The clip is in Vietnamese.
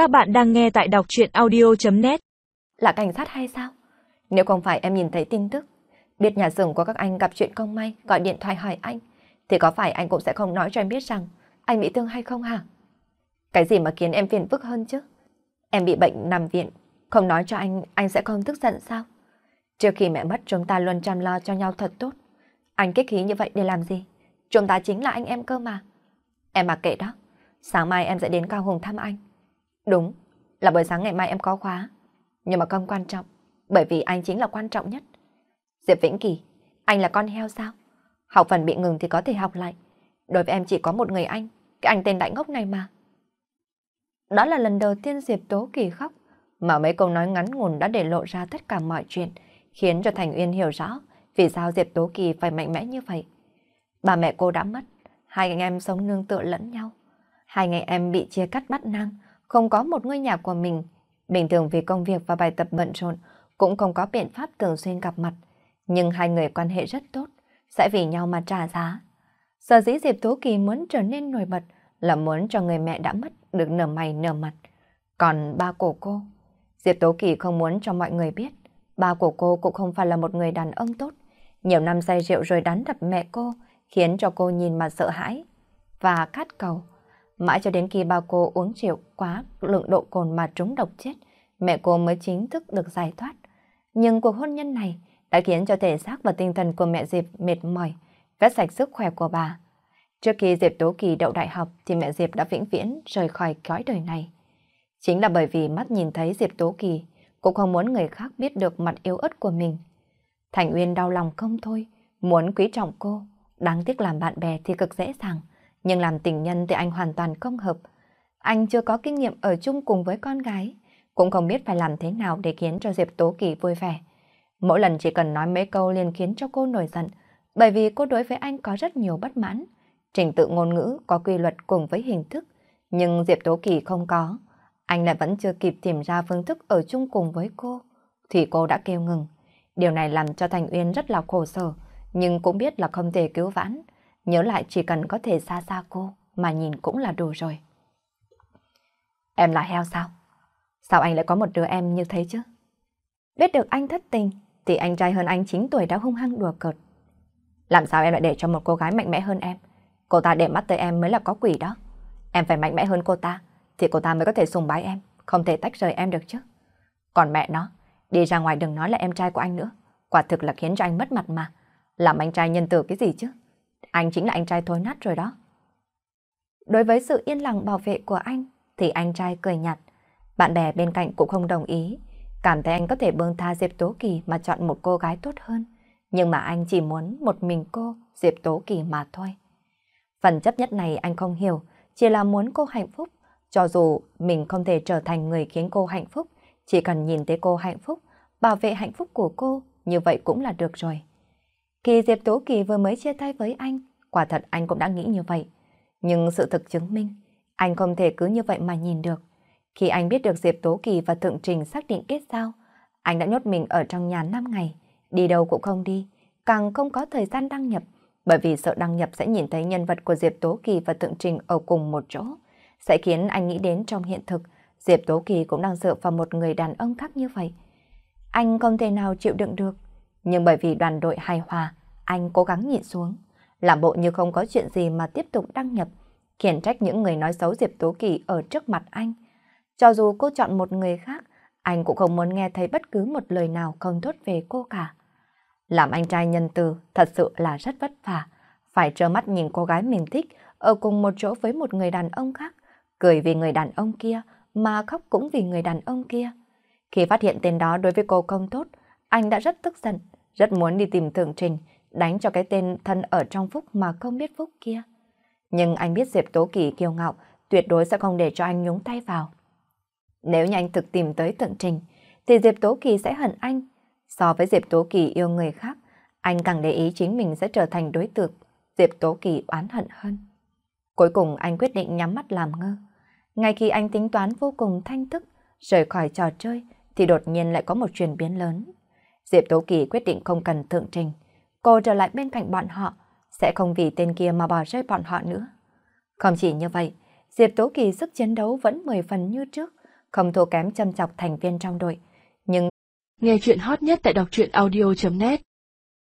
Các bạn đang nghe tại đọc chuyện audio.net Là cảnh sát hay sao? Nếu không phải em nhìn thấy tin tức, biết nhà xưởng của các anh gặp chuyện không may, gọi điện thoại hỏi anh, thì có phải anh cũng sẽ không nói cho em biết rằng anh bị thương hay không hả? Cái gì mà khiến em phiền phức hơn chứ? Em bị bệnh nằm viện, không nói cho anh, anh sẽ không tức giận sao? Trước khi mẹ mất chúng ta luôn chăm lo cho nhau thật tốt. Anh kích khí như vậy để làm gì? Chúng ta chính là anh em cơ mà. Em mặc kệ đó. Sáng mai em sẽ đến Cao Hùng thăm anh. Đúng, là buổi sáng ngày mai em có khóa. Nhưng mà không quan trọng, bởi vì anh chính là quan trọng nhất. Diệp Vĩnh Kỳ, anh là con heo sao? Học phần bị ngừng thì có thể học lại. Đối với em chỉ có một người anh, cái anh tên đại ngốc này mà. Đó là lần đầu tiên Diệp Tố Kỳ khóc, mà mấy câu nói ngắn ngủn đã để lộ ra tất cả mọi chuyện, khiến cho Thành Uyên hiểu rõ vì sao Diệp Tố Kỳ phải mạnh mẽ như vậy. Bà mẹ cô đã mất, hai anh em sống nương tựa lẫn nhau. Hai ngày em bị chia cắt bắt nang, không có một ngôi nhà của mình. Bình thường vì công việc và bài tập bận rộn, cũng không có biện pháp thường xuyên gặp mặt. Nhưng hai người quan hệ rất tốt, sẽ vì nhau mà trả giá. Sở dĩ Diệp Tố Kỳ muốn trở nên nổi bật là muốn cho người mẹ đã mất được nở mày nở mặt. Còn ba của cô, Diệp Tố Kỳ không muốn cho mọi người biết, ba của cô cũng không phải là một người đàn ông tốt. Nhiều năm say rượu rồi đánh đập mẹ cô, khiến cho cô nhìn mà sợ hãi và khát cầu. Mãi cho đến khi ba cô uống rượu quá lượng độ cồn mà trúng độc chết, mẹ cô mới chính thức được giải thoát. Nhưng cuộc hôn nhân này đã khiến cho thể xác và tinh thần của mẹ Diệp mệt mỏi, vết sạch sức khỏe của bà. Trước khi Diệp Tố Kỳ đậu đại học thì mẹ Diệp đã vĩnh viễn rời khỏi cõi đời này. Chính là bởi vì mắt nhìn thấy Diệp Tố Kỳ, cũng không muốn người khác biết được mặt yếu ớt của mình. Thành Uyên đau lòng không thôi, muốn quý trọng cô, đáng tiếc làm bạn bè thì cực dễ dàng nhưng làm tình nhân thì anh hoàn toàn không hợp. Anh chưa có kinh nghiệm ở chung cùng với con gái, cũng không biết phải làm thế nào để khiến cho Diệp Tố Kỳ vui vẻ. Mỗi lần chỉ cần nói mấy câu liền khiến cho cô nổi giận, bởi vì cô đối với anh có rất nhiều bất mãn. Trình tự ngôn ngữ có quy luật cùng với hình thức, nhưng Diệp Tố Kỳ không có. Anh lại vẫn chưa kịp tìm ra phương thức ở chung cùng với cô, thì cô đã kêu ngừng. Điều này làm cho Thành Uyên rất là khổ sở, nhưng cũng biết là không thể cứu vãn. Nhớ lại chỉ cần có thể xa xa cô mà nhìn cũng là đủ rồi. Em là heo sao? Sao anh lại có một đứa em như thế chứ? Biết được anh thất tình thì anh trai hơn anh 9 tuổi đã hung hăng đùa cợt. Làm sao em lại để cho một cô gái mạnh mẽ hơn em? Cô ta để mắt tới em mới là có quỷ đó. Em phải mạnh mẽ hơn cô ta thì cô ta mới có thể sùng bái em, không thể tách rời em được chứ. Còn mẹ nó, đi ra ngoài đừng nói là em trai của anh nữa. Quả thực là khiến cho anh mất mặt mà. Làm anh trai nhân từ cái gì chứ? Anh chính là anh trai thối nát rồi đó. Đối với sự yên lặng bảo vệ của anh, thì anh trai cười nhạt. Bạn bè bên cạnh cũng không đồng ý. Cảm thấy anh có thể bương tha Diệp Tố Kỳ mà chọn một cô gái tốt hơn. Nhưng mà anh chỉ muốn một mình cô, Diệp Tố Kỳ mà thôi. Phần chấp nhất này anh không hiểu, chỉ là muốn cô hạnh phúc. Cho dù mình không thể trở thành người khiến cô hạnh phúc, chỉ cần nhìn thấy cô hạnh phúc, bảo vệ hạnh phúc của cô, như vậy cũng là được rồi. Khi Diệp Tố Kỳ vừa mới chia tay với anh, quả thật anh cũng đã nghĩ như vậy. Nhưng sự thực chứng minh, anh không thể cứ như vậy mà nhìn được. Khi anh biết được Diệp Tố Kỳ và Thượng Trình xác định kết giao, anh đã nhốt mình ở trong nhà 5 ngày, đi đâu cũng không đi, càng không có thời gian đăng nhập, bởi vì sợ đăng nhập sẽ nhìn thấy nhân vật của Diệp Tố Kỳ và Thượng Trình ở cùng một chỗ, sẽ khiến anh nghĩ đến trong hiện thực, Diệp Tố Kỳ cũng đang dựa vào một người đàn ông khác như vậy. Anh không thể nào chịu đựng được, nhưng bởi vì đoàn đội hài hòa, anh cố gắng nhịn xuống, làm bộ như không có chuyện gì mà tiếp tục đăng nhập, khiển trách những người nói xấu Diệp Tố Kỳ ở trước mặt anh. Cho dù cô chọn một người khác, anh cũng không muốn nghe thấy bất cứ một lời nào không tốt về cô cả. Làm anh trai nhân từ thật sự là rất vất vả, phải trơ mắt nhìn cô gái mình thích ở cùng một chỗ với một người đàn ông khác, cười vì người đàn ông kia mà khóc cũng vì người đàn ông kia. Khi phát hiện tên đó đối với cô không tốt, anh đã rất tức giận, rất muốn đi tìm Thượng Trình, đánh cho cái tên thân ở trong phúc mà không biết phúc kia. Nhưng anh biết Diệp Tố Kỳ kiêu ngạo, tuyệt đối sẽ không để cho anh nhúng tay vào. Nếu như anh thực tìm tới Thượng Trình, thì Diệp Tố Kỳ sẽ hận anh. So với Diệp Tố Kỳ yêu người khác, anh càng để ý chính mình sẽ trở thành đối tượng Diệp Tố Kỳ oán hận hơn. Cuối cùng anh quyết định nhắm mắt làm ngơ. Ngay khi anh tính toán vô cùng thanh thức, rời khỏi trò chơi, thì đột nhiên lại có một chuyển biến lớn. Diệp Tố Kỳ quyết định không cần thượng trình. Cô trở lại bên cạnh bọn họ, sẽ không vì tên kia mà bỏ rơi bọn họ nữa. Không chỉ như vậy, Diệp Tố Kỳ sức chiến đấu vẫn 10 phần như trước, không thua kém châm chọc thành viên trong đội. Nhưng nghe chuyện hot nhất tại đọc truyện audio.net